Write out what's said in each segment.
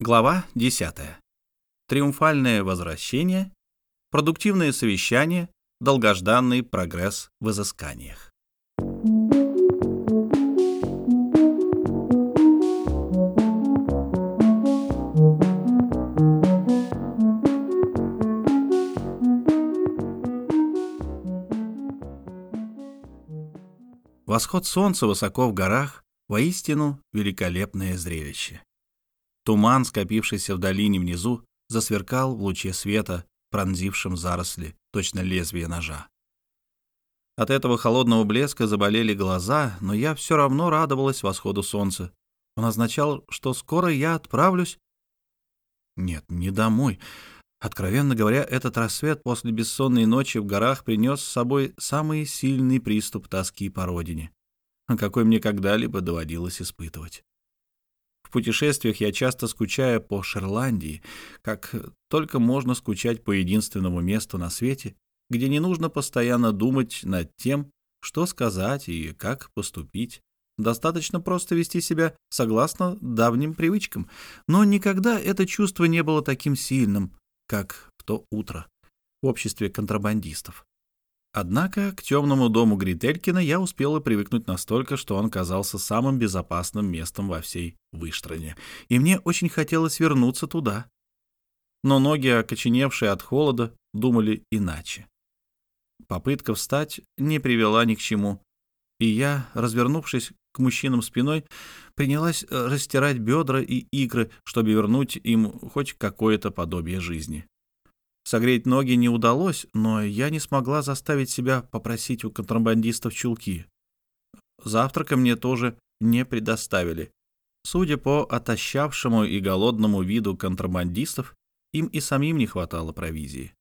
Глава 10. Триумфальное возвращение, продуктивное совещание, долгожданный прогресс в изысканиях. Восход солнца высоко в горах — воистину великолепное зрелище. Туман, скопившийся в долине внизу, засверкал в луче света, пронзившем заросли, точно лезвие ножа. От этого холодного блеска заболели глаза, но я все равно радовалась восходу солнца. Он означал, что скоро я отправлюсь... Нет, не домой. Откровенно говоря, этот рассвет после бессонной ночи в горах принес с собой самый сильный приступ тоски по родине, какой мне когда-либо доводилось испытывать. В путешествиях я часто скучаю по Шерландии, как только можно скучать по единственному месту на свете, где не нужно постоянно думать над тем, что сказать и как поступить. Достаточно просто вести себя согласно давним привычкам. Но никогда это чувство не было таким сильным, как в то утро в обществе контрабандистов. Однако к темному дому Грителькина я успела привыкнуть настолько, что он казался самым безопасным местом во всей Выштране, и мне очень хотелось вернуться туда. Но ноги, окоченевшие от холода, думали иначе. Попытка встать не привела ни к чему, и я, развернувшись к мужчинам спиной, принялась э, растирать бедра и икры, чтобы вернуть им хоть какое-то подобие жизни. Согреть ноги не удалось, но я не смогла заставить себя попросить у контрабандистов чулки. Завтрака мне тоже не предоставили. Судя по отощавшему и голодному виду контрабандистов, им и самим не хватало провизии.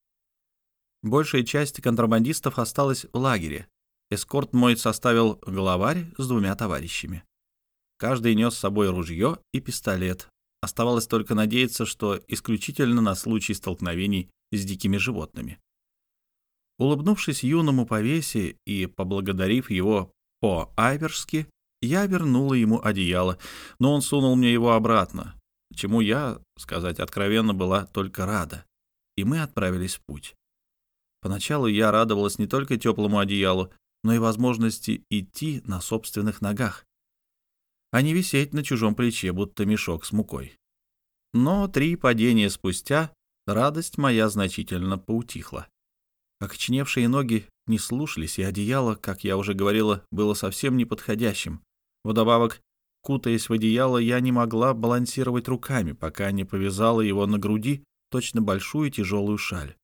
Большая часть контрабандистов осталась в лагере. Эскорт мой составил главарь с двумя товарищами. Каждый нес с собой ружье и пистолет. Оставалось только надеяться, что исключительно на случай столкновений с дикими животными. Улыбнувшись юному повесе и поблагодарив его по-айверски, я вернула ему одеяло, но он сунул мне его обратно, чему я, сказать откровенно, была только рада, и мы отправились в путь. Поначалу я радовалась не только теплому одеялу, но и возможности идти на собственных ногах, а не висеть на чужом плече, будто мешок с мукой. Но три падения спустя радость моя значительно поутихла. Окоченевшие ноги не слушались, и одеяло, как я уже говорила, было совсем неподходящим. Вдобавок, кутаясь в одеяло, я не могла балансировать руками, пока не повязала его на груди точно большую тяжелую шаль.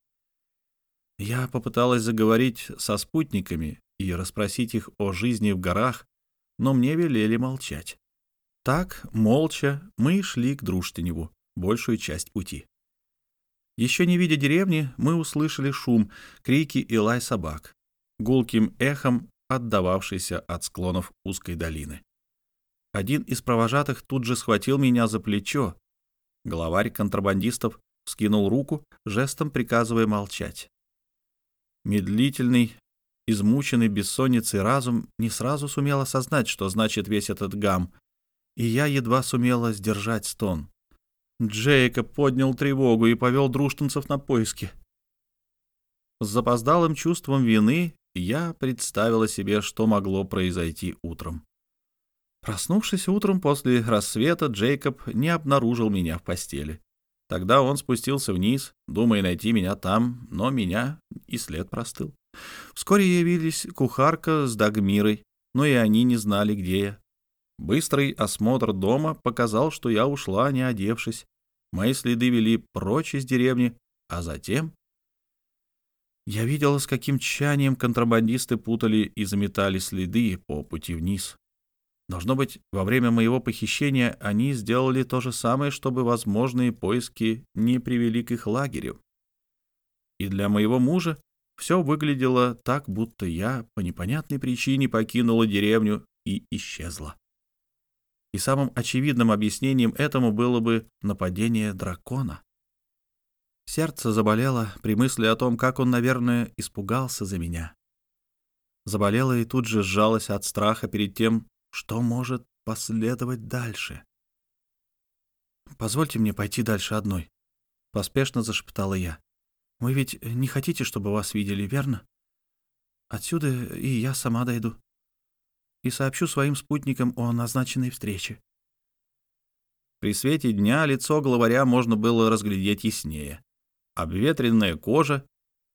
Я попыталась заговорить со спутниками и расспросить их о жизни в горах, но мне велели молчать. Так, молча, мы шли к Друштеневу большую часть пути. Еще не видя деревни, мы услышали шум, крики и лай собак, гулким эхом отдававшийся от склонов узкой долины. Один из провожатых тут же схватил меня за плечо. Главарь контрабандистов вскинул руку, жестом приказывая молчать. Медлительный, измученный бессонницей разум не сразу сумел осознать, что значит весь этот гам, и я едва сумела сдержать стон. Джейкоб поднял тревогу и повел друштанцев на поиски. С запоздалым чувством вины я представила себе, что могло произойти утром. Проснувшись утром после рассвета, Джейкоб не обнаружил меня в постели. Тогда он спустился вниз, думая найти меня там, но меня и след простыл. Вскоре явились кухарка с Дагмирой, но и они не знали, где я. Быстрый осмотр дома показал, что я ушла, не одевшись. Мои следы вели прочь из деревни, а затем... Я видела, с каким тщанием контрабандисты путали и заметали следы по пути вниз. Должно быть, во время моего похищения они сделали то же самое, чтобы возможные поиски не привели к их лагерю. И для моего мужа все выглядело так, будто я по непонятной причине покинула деревню и исчезла и самым очевидным объяснением этому было бы нападение дракона. Сердце заболело при мысли о том, как он, наверное, испугался за меня. Заболело и тут же сжалось от страха перед тем, что может последовать дальше. «Позвольте мне пойти дальше одной», — поспешно зашептала я. «Вы ведь не хотите, чтобы вас видели, верно? Отсюда и я сама дойду. И сообщу своим спутникам о назначенной встрече». При свете дня лицо главаря можно было разглядеть яснее. Обветренная кожа,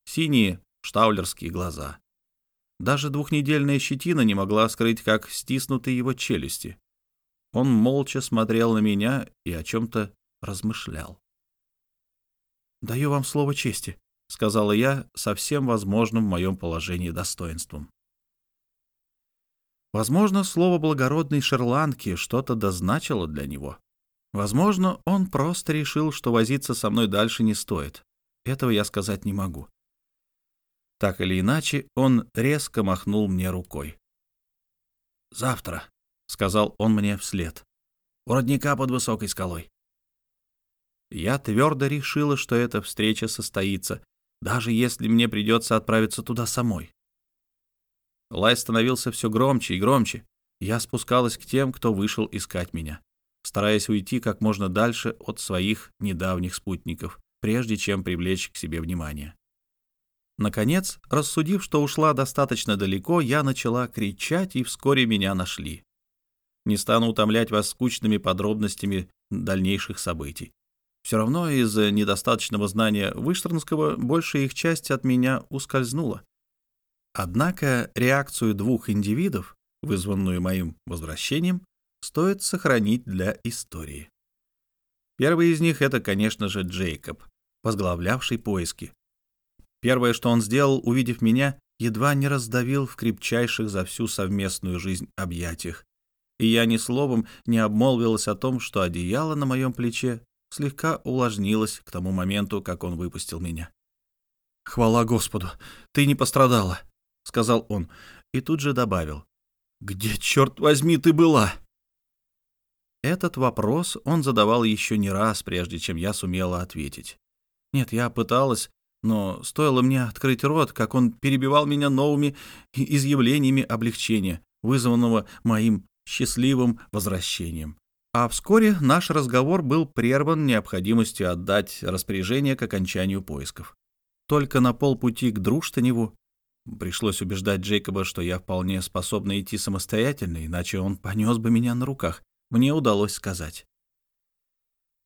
синие штаулерские глаза. Даже двухнедельная щетина не могла скрыть, как стиснуты его челюсти. Он молча смотрел на меня и о чем-то размышлял. «Даю вам слово чести», — сказала я со всем возможным в моем положении достоинством. Возможно, слово благородной шерландки что-то дозначило для него. Возможно, он просто решил, что возиться со мной дальше не стоит. Этого я сказать не могу. Так или иначе, он резко махнул мне рукой. «Завтра», — сказал он мне вслед. «У родника под высокой скалой». Я твердо решила, что эта встреча состоится, даже если мне придется отправиться туда самой. Лай становился все громче и громче. Я спускалась к тем, кто вышел искать меня, стараясь уйти как можно дальше от своих недавних спутников, прежде чем привлечь к себе внимание. Наконец, рассудив, что ушла достаточно далеко, я начала кричать, и вскоре меня нашли. Не стану утомлять вас скучными подробностями дальнейших событий. Все равно из-за недостаточного знания Выштернского большая их часть от меня ускользнула. Однако реакцию двух индивидов, вызванную моим возвращением, стоит сохранить для истории. Первый из них — это, конечно же, Джейкоб, возглавлявший поиски. Первое, что он сделал, увидев меня, едва не раздавил в крепчайших за всю совместную жизнь объятиях, и я ни словом не обмолвилась о том, что одеяло на моем плече слегка увлажнилось к тому моменту, как он выпустил меня. «Хвала Господу, ты не пострадала», — сказал он, и тут же добавил. «Где, черт возьми, ты была?» Этот вопрос он задавал еще не раз, прежде чем я сумела ответить. Нет, я пыталась, но стоило мне открыть рот, как он перебивал меня новыми изъявлениями облегчения, вызванного моим счастливым возвращением. А вскоре наш разговор был прерван необходимостью отдать распоряжение к окончанию поисков. Только на полпути к Друштаневу пришлось убеждать Джейкоба, что я вполне способна идти самостоятельно, иначе он понес бы меня на руках. Мне удалось сказать.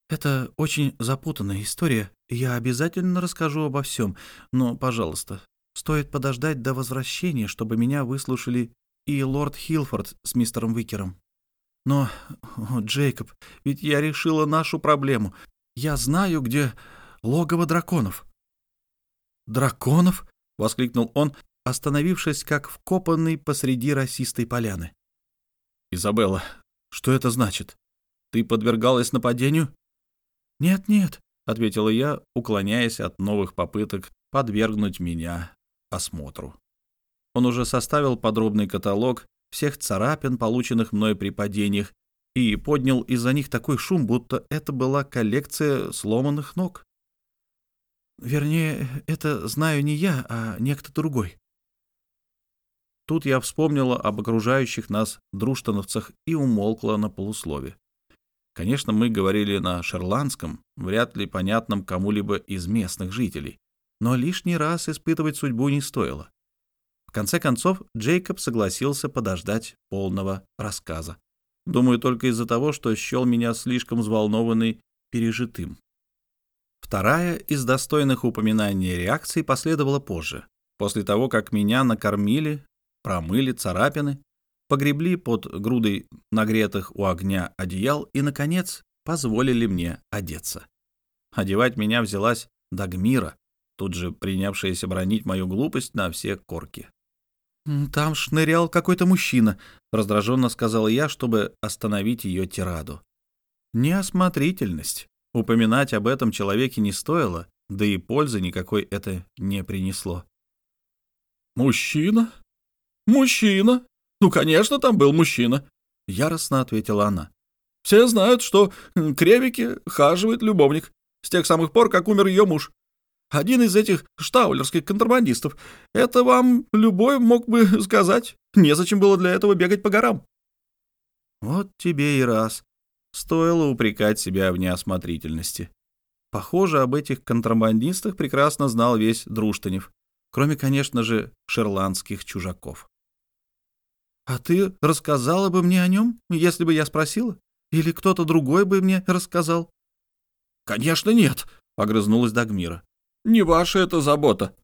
«Это очень запутанная история, я обязательно расскажу обо всем, но, пожалуйста, стоит подождать до возвращения, чтобы меня выслушали и лорд Хилфорд с мистером Викером. Но, о, Джейкоб, ведь я решила нашу проблему. Я знаю, где логово драконов. «Драконов?» — воскликнул он, остановившись как вкопанный посреди росистой поляны. «Изабелла, что это значит? Ты подвергалась нападению?» «Нет-нет», — ответила я, уклоняясь от новых попыток подвергнуть меня осмотру. Он уже составил подробный каталог всех царапин, полученных мной при падениях, и поднял из-за них такой шум, будто это была коллекция сломанных ног. Вернее, это знаю не я, а некто другой. Тут я вспомнила об окружающих нас друштановцах и умолкла на полуслове. Конечно, мы говорили на шерландском, вряд ли понятном кому-либо из местных жителей, но лишний раз испытывать судьбу не стоило. В конце концов, Джейкоб согласился подождать полного рассказа. Думаю, только из-за того, что счел меня слишком взволнованный пережитым. Вторая из достойных упоминаний реакций последовала позже, после того, как меня накормили, промыли царапины, погребли под грудой нагретых у огня одеял и, наконец, позволили мне одеться. Одевать меня взялась Дагмира, тут же принявшаяся бронить мою глупость на все корки. «Там шнырял какой-то мужчина», — раздраженно сказал я, чтобы остановить ее тираду. Неосмотрительность. Упоминать об этом человеке не стоило, да и пользы никакой это не принесло. «Мужчина? Мужчина? Ну, конечно, там был мужчина», — яростно ответила она. «Все знают, что к Ревике хаживает любовник с тех самых пор, как умер ее муж. Один из этих штаулерских контрабандистов. Это вам любой мог бы сказать. Незачем было для этого бегать по горам. Вот тебе и раз. стоило упрекать себя в неосмотрительности. Похоже, об этих контрабандистах прекрасно знал весь Друштанев, кроме, конечно же, шерландских чужаков. «А ты рассказала бы мне о нем, если бы я спросила? Или кто-то другой бы мне рассказал?» «Конечно нет», — огрызнулась Дагмира. «Не ваша это забота».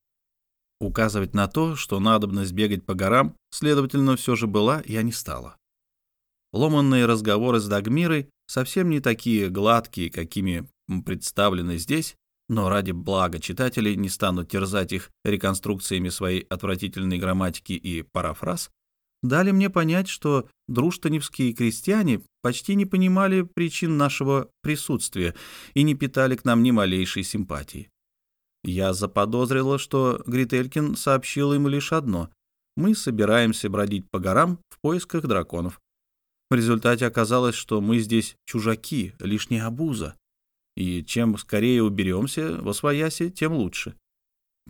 Указывать на то, что надобность бегать по горам, следовательно, все же была, я не стала. Ломанные разговоры с Дагмирой совсем не такие гладкие, какими представлены здесь, но ради блага читателей не стану терзать их реконструкциями своей отвратительной грамматики и парафраз, дали мне понять, что друштаневские крестьяне почти не понимали причин нашего присутствия и не питали к нам ни малейшей симпатии. Я заподозрила, что Грителькин сообщил им лишь одно — мы собираемся бродить по горам в поисках драконов. В результате оказалось, что мы здесь чужаки, лишняя обуза, и чем скорее уберемся во свояси, тем лучше.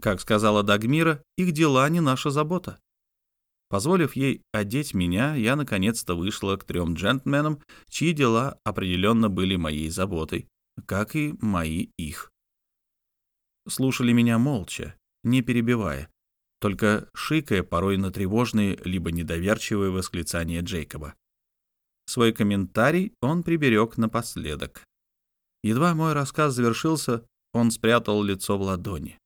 Как сказала Дагмира, их дела не наша забота. Позволив ей одеть меня, я наконец-то вышла к трем джентльменам, чьи дела определенно были моей заботой, как и мои их. Слушали меня молча, не перебивая, только шикая порой на тревожные либо недоверчивые восклицания Джейкоба. Свой комментарий он приберег напоследок. Едва мой рассказ завершился, он спрятал лицо в ладони.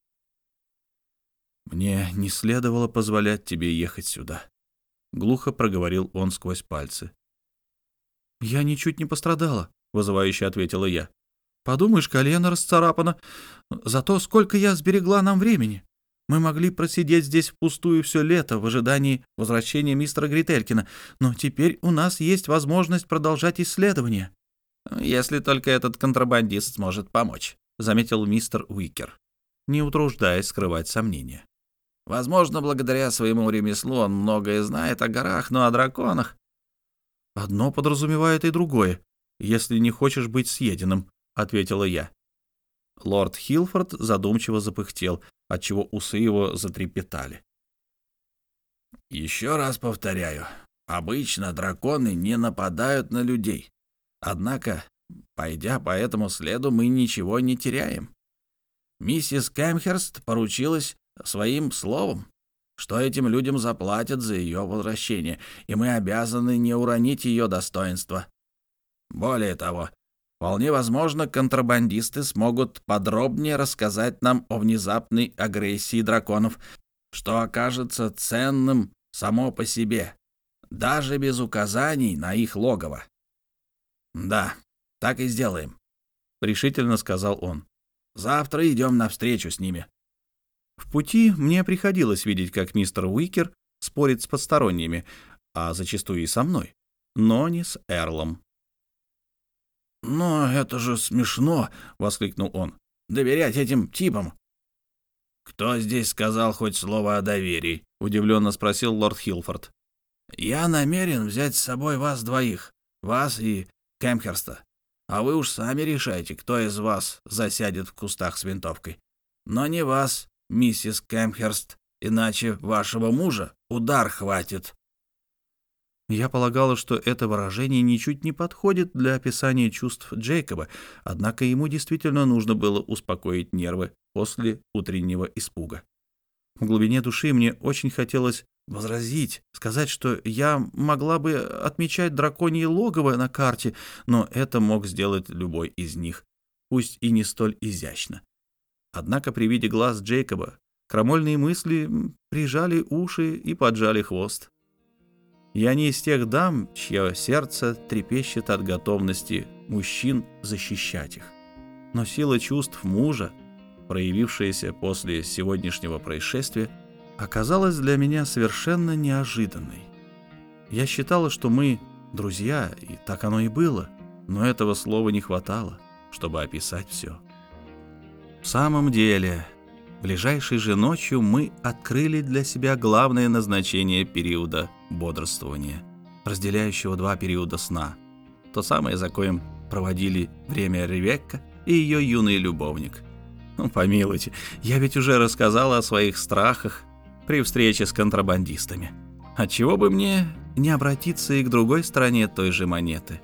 «Мне не следовало позволять тебе ехать сюда», — глухо проговорил он сквозь пальцы. «Я ничуть не пострадала», — вызывающе ответила я. «Подумаешь, колено расцарапано. Зато сколько я сберегла нам времени. Мы могли просидеть здесь впустую все лето в ожидании возвращения мистера Грителькина, но теперь у нас есть возможность продолжать исследование». «Если только этот контрабандист сможет помочь», — заметил мистер Уикер, не утруждаясь скрывать сомнения. Возможно, благодаря своему ремеслу он многое знает о горах, но о драконах... — Одно подразумевает и другое, если не хочешь быть съеденным, — ответила я. Лорд Хилфорд задумчиво запыхтел, отчего усы его затрепетали. «Еще раз повторяю, обычно драконы не нападают на людей. Однако, пойдя по этому следу, мы ничего не теряем. Миссис Кэмхерст поручилась своим словом, что этим людям заплатят за ее возвращение, и мы обязаны не уронить ее достоинство. Более того, вполне возможно, контрабандисты смогут подробнее рассказать нам о внезапной агрессии драконов, что окажется ценным само по себе, даже без указаний на их логово. «Да, так и сделаем», — решительно сказал он. «Завтра идем навстречу с ними». В пути мне приходилось видеть, как мистер Уикер спорит с посторонними, а зачастую и со мной, но не с Эрлом. «Но это же смешно!» — воскликнул он. «Доверять этим типам!» «Кто здесь сказал хоть слово о доверии?» — удивленно спросил лорд Хилфорд. «Я намерен взять с собой вас двоих, вас и Кемхерста, а вы уж сами решайте, кто из вас засядет в кустах с винтовкой. Но не вас, миссис Кэмхерст, иначе вашего мужа удар хватит». Я полагала, что это выражение ничуть не подходит для описания чувств Джейкоба, однако ему действительно нужно было успокоить нервы после утреннего испуга. В глубине души мне очень хотелось возразить, сказать, что я могла бы отмечать драконье логово на карте, но это мог сделать любой из них, пусть и не столь изящно. Однако при виде глаз Джейкоба крамольные мысли прижали уши и поджали хвост. Я не из тех дам, чье сердце трепещет от готовности мужчин защищать их. Но сила чувств мужа, проявившаяся после сегодняшнего происшествия, оказалась для меня совершенно неожиданной. Я считала, что мы друзья, и так оно и было, но этого слова не хватало, чтобы описать все. В самом деле, ближайшей же ночью мы открыли для себя главное назначение периода бодрствования, разделяющего два периода сна. То самое, за коим проводили время Ревекка и ее юный любовник. Ну, помилуйте, я ведь уже рассказала о своих страхах при встрече с контрабандистами. Отчего бы мне не обратиться и к другой стороне той же монеты?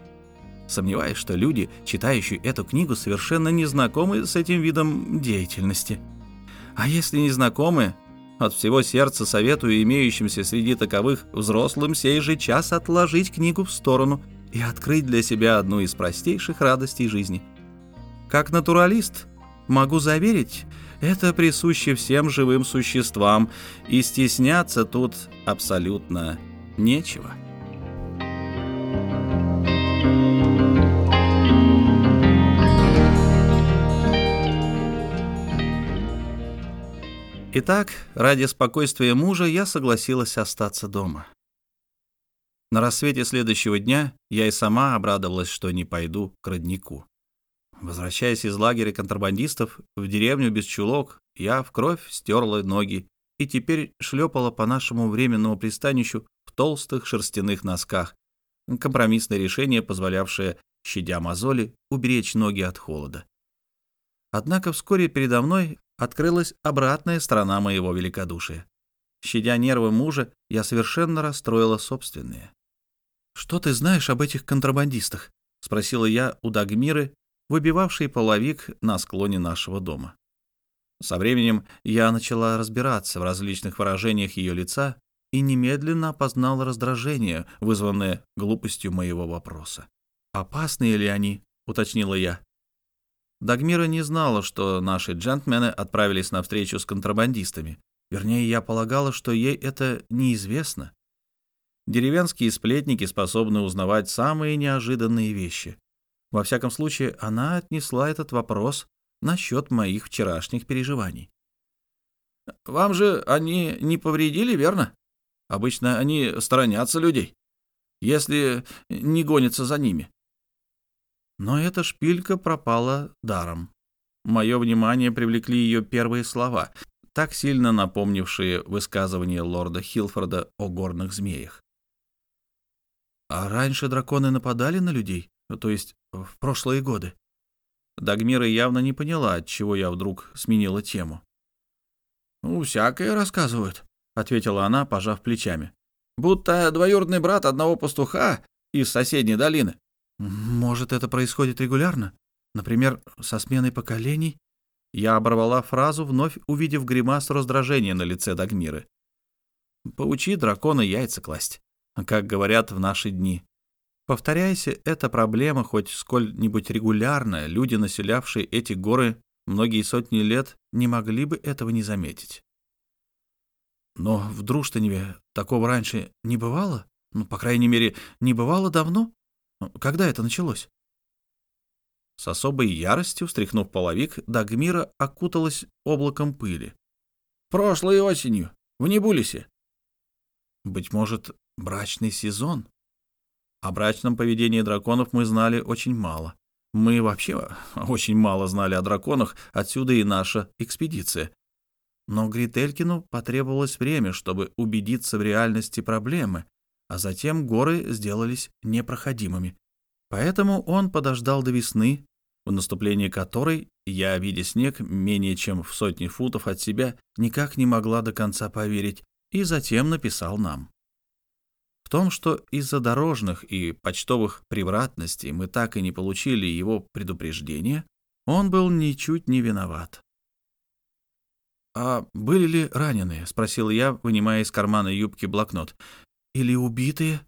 Сомневаюсь, что люди, читающие эту книгу, совершенно не знакомы с этим видом деятельности. А если не знакомы, от всего сердца советую имеющимся среди таковых взрослым сей же час отложить книгу в сторону и открыть для себя одну из простейших радостей жизни. Как натуралист могу заверить, это присуще всем живым существам, и стесняться тут абсолютно нечего. Итак, ради спокойствия мужа я согласилась остаться дома. На рассвете следующего дня я и сама обрадовалась, что не пойду к роднику. Возвращаясь из лагеря контрабандистов в деревню без чулок, я в кровь стерла ноги и теперь шлепала по нашему временному пристанищу в толстых шерстяных носках. Компромиссное решение, позволявшее, щадя мозоли, уберечь ноги от холода. Однако вскоре передо мной открылась обратная сторона моего великодушия. Щадя нервы мужа, я совершенно расстроила собственные. «Что ты знаешь об этих контрабандистах?» — спросила я у Дагмиры, выбивавшей половик на склоне нашего дома. Со временем я начала разбираться в различных выражениях ее лица и немедленно опознала раздражение, вызванное глупостью моего вопроса. «Опасные ли они?» — уточнила я. Дагмира не знала, что наши джентльмены отправились на встречу с контрабандистами. Вернее, я полагала, что ей это неизвестно. Деревенские сплетники способны узнавать самые неожиданные вещи. Во всяком случае, она отнесла этот вопрос насчет моих вчерашних переживаний. «Вам же они не повредили, верно? Обычно они сторонятся людей, если не гонятся за ними. Но эта шпилька пропала даром. Мое внимание привлекли ее первые слова, так сильно напомнившие высказывание лорда Хилфорда о горных змеях. «А раньше драконы нападали на людей? То есть в прошлые годы?» Дагмира явно не поняла, от чего я вдруг сменила тему. «Ну, всякое рассказывают», — ответила она, пожав плечами. «Будто двоюродный брат одного пастуха из соседней долины может, это происходит регулярно? Например, со сменой поколений? Я оборвала фразу, вновь увидев гримасу раздражения на лице Дагмиры. Поучи дракона яйца класть, как говорят в наши дни. Повторяйся, эта проблема хоть сколь-нибудь регулярная, люди, населявшие эти горы многие сотни лет, не могли бы этого не заметить. Но в Друштаневе такого раньше не бывало? Ну, по крайней мере, не бывало давно? Когда это началось? С особой яростью, встряхнув половик, Дагмира окуталась облаком пыли. «Прошлой осенью, в Небулисе». «Быть может, брачный сезон?» О брачном поведении драконов мы знали очень мало. Мы вообще очень мало знали о драконах, отсюда и наша экспедиция. Но Грителькину потребовалось время, чтобы убедиться в реальности проблемы, а затем горы сделались непроходимыми. Поэтому он подождал до весны, в наступлении которой я, видя снег менее чем в сотни футов от себя, никак не могла до конца поверить, и затем написал нам. В том, что из-за дорожных и почтовых превратностей мы так и не получили его предупреждения, он был ничуть не виноват. «А были ли раненые?» — спросил я, вынимая из кармана юбки блокнот. Или убитые?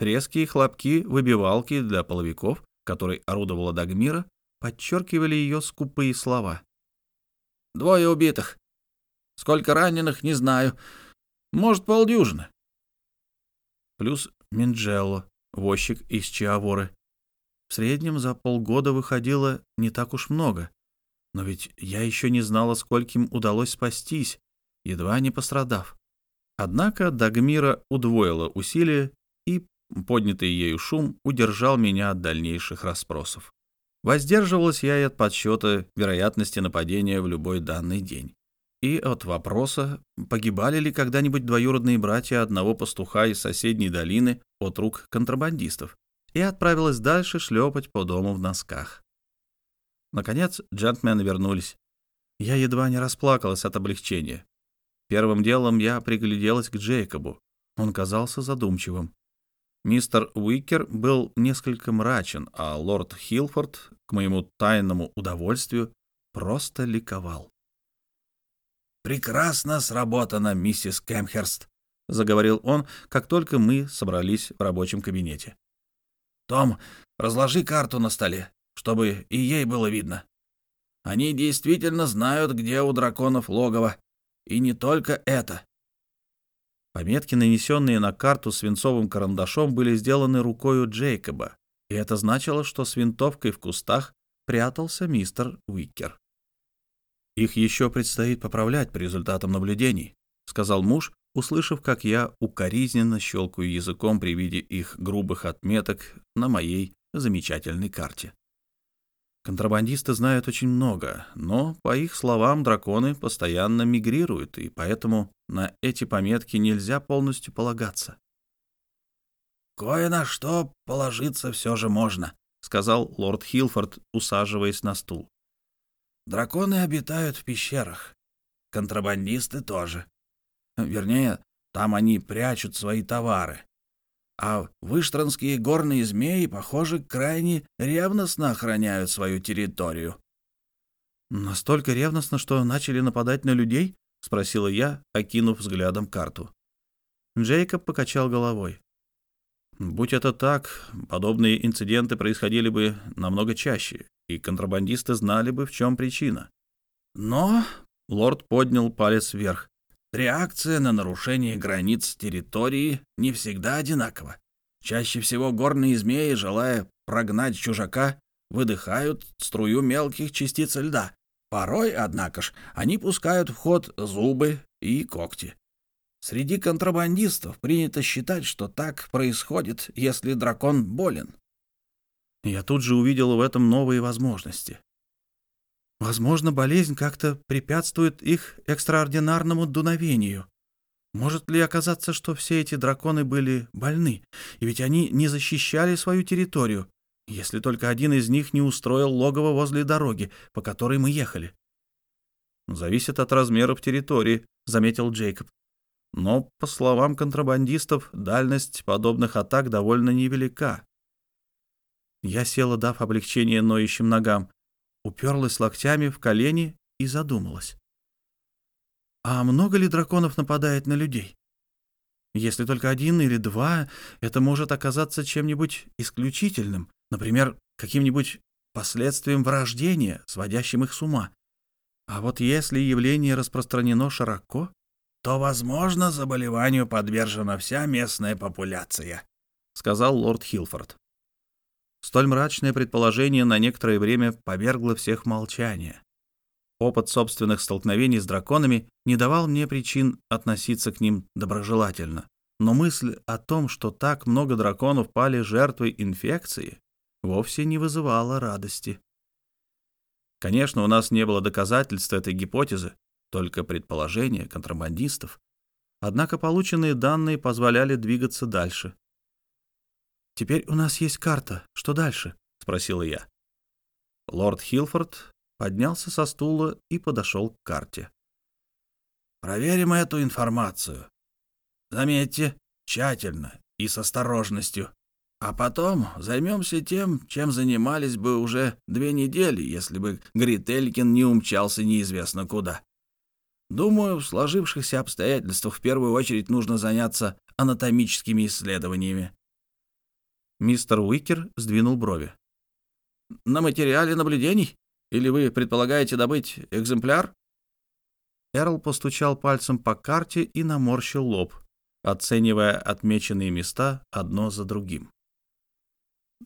Резкие хлопки выбивалки для половиков, которой орудовала Дагмира, подчеркивали ее скупые слова. «Двое убитых. Сколько раненых, не знаю. Может, полдюжины». Плюс Минджелло, возчик из Чиаворы. В среднем за полгода выходило не так уж много. Но ведь я еще не знала, скольким удалось спастись, едва не пострадав. Однако Дагмира удвоила усилия, и поднятый ею шум удержал меня от дальнейших расспросов. Воздерживалась я и от подсчета вероятности нападения в любой данный день. И от вопроса, погибали ли когда-нибудь двоюродные братья одного пастуха из соседней долины от рук контрабандистов, и отправилась дальше шлепать по дому в носках. Наконец, джентльмены вернулись. Я едва не расплакалась от облегчения. Первым делом я пригляделась к Джейкобу. Он казался задумчивым. Мистер Уикер был несколько мрачен, а лорд Хилфорд, к моему тайному удовольствию, просто ликовал. «Прекрасно сработано, миссис Кемхерст», — заговорил он, как только мы собрались в рабочем кабинете. «Том, разложи карту на столе, чтобы и ей было видно. Они действительно знают, где у драконов логово. И не только это. Пометки, нанесенные на карту свинцовым карандашом, были сделаны рукою Джейкоба, и это значило, что с винтовкой в кустах прятался мистер Уикер. «Их еще предстоит поправлять по результатам наблюдений», — сказал муж, услышав, как я укоризненно щелкаю языком при виде их грубых отметок на моей замечательной карте. Контрабандисты знают очень много, но, по их словам, драконы постоянно мигрируют, и поэтому на эти пометки нельзя полностью полагаться. «Кое на что положиться все же можно», — сказал лорд Хилфорд, усаживаясь на стул. «Драконы обитают в пещерах. Контрабандисты тоже. Вернее, там они прячут свои товары а выштранские горные змеи, похоже, крайне ревностно охраняют свою территорию. «Настолько ревностно, что начали нападать на людей?» — спросила я, окинув взглядом карту. Джейкоб покачал головой. «Будь это так, подобные инциденты происходили бы намного чаще, и контрабандисты знали бы, в чем причина. Но...» — лорд поднял палец вверх. Реакция на нарушение границ территории не всегда одинакова. Чаще всего горные змеи, желая прогнать чужака, выдыхают струю мелких частиц льда. Порой, однако ж, они пускают в ход зубы и когти. Среди контрабандистов принято считать, что так происходит, если дракон болен. Я тут же увидел в этом новые возможности. Возможно, болезнь как-то препятствует их экстраординарному дуновению. Может ли оказаться, что все эти драконы были больны, и ведь они не защищали свою территорию, если только один из них не устроил логово возле дороги, по которой мы ехали? «Зависит от размеров территории», — заметил Джейкоб. «Но, по словам контрабандистов, дальность подобных атак довольно невелика». Я села, дав облегчение ноющим ногам уперлась локтями в колени и задумалась. А много ли драконов нападает на людей? Если только один или два, это может оказаться чем-нибудь исключительным, например, каким-нибудь последствием врождения, сводящим их с ума. А вот если явление распространено широко, то, возможно, заболеванию подвержена вся местная популяция, — сказал лорд Хилфорд. Столь мрачное предположение на некоторое время повергло всех в молчание. Опыт собственных столкновений с драконами не давал мне причин относиться к ним доброжелательно, но мысль о том, что так много драконов пали жертвой инфекции, вовсе не вызывала радости. Конечно, у нас не было доказательств этой гипотезы, только предположения контрабандистов. Однако полученные данные позволяли двигаться дальше. «Теперь у нас есть карта. Что дальше?» — спросила я. Лорд Хилфорд поднялся со стула и подошел к карте. «Проверим эту информацию. Заметьте, тщательно и с осторожностью. А потом займемся тем, чем занимались бы уже две недели, если бы Грителькин не умчался неизвестно куда. Думаю, в сложившихся обстоятельствах в первую очередь нужно заняться анатомическими исследованиями. Мистер Уикер сдвинул брови. «На материале наблюдений? Или вы предполагаете добыть экземпляр?» Эрл постучал пальцем по карте и наморщил лоб, оценивая отмеченные места одно за другим.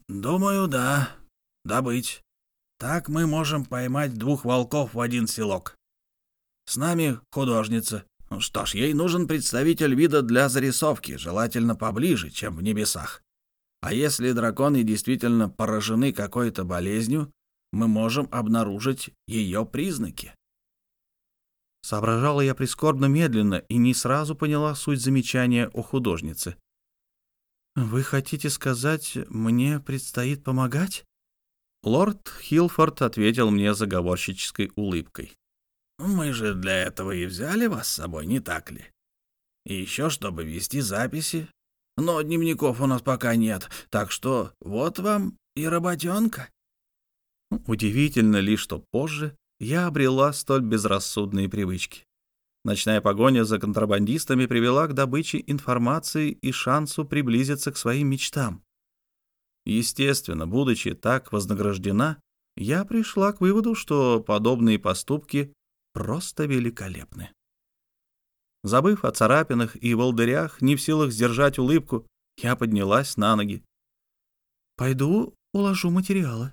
«Думаю, да. Добыть. Так мы можем поймать двух волков в один селок. С нами художница. Что ж, ей нужен представитель вида для зарисовки, желательно поближе, чем в небесах. А если драконы действительно поражены какой-то болезнью, мы можем обнаружить ее признаки. Соображала я прискорбно медленно и не сразу поняла суть замечания о художнице. «Вы хотите сказать, мне предстоит помогать?» Лорд Хилфорд ответил мне заговорщической улыбкой. «Мы же для этого и взяли вас с собой, не так ли? И еще, чтобы вести записи но дневников у нас пока нет, так что вот вам и работенка». Удивительно ли, что позже я обрела столь безрассудные привычки. Ночная погоня за контрабандистами привела к добыче информации и шансу приблизиться к своим мечтам. Естественно, будучи так вознаграждена, я пришла к выводу, что подобные поступки просто великолепны. Забыв о царапинах и волдырях, не в силах сдержать улыбку, я поднялась на ноги. «Пойду уложу материалы»,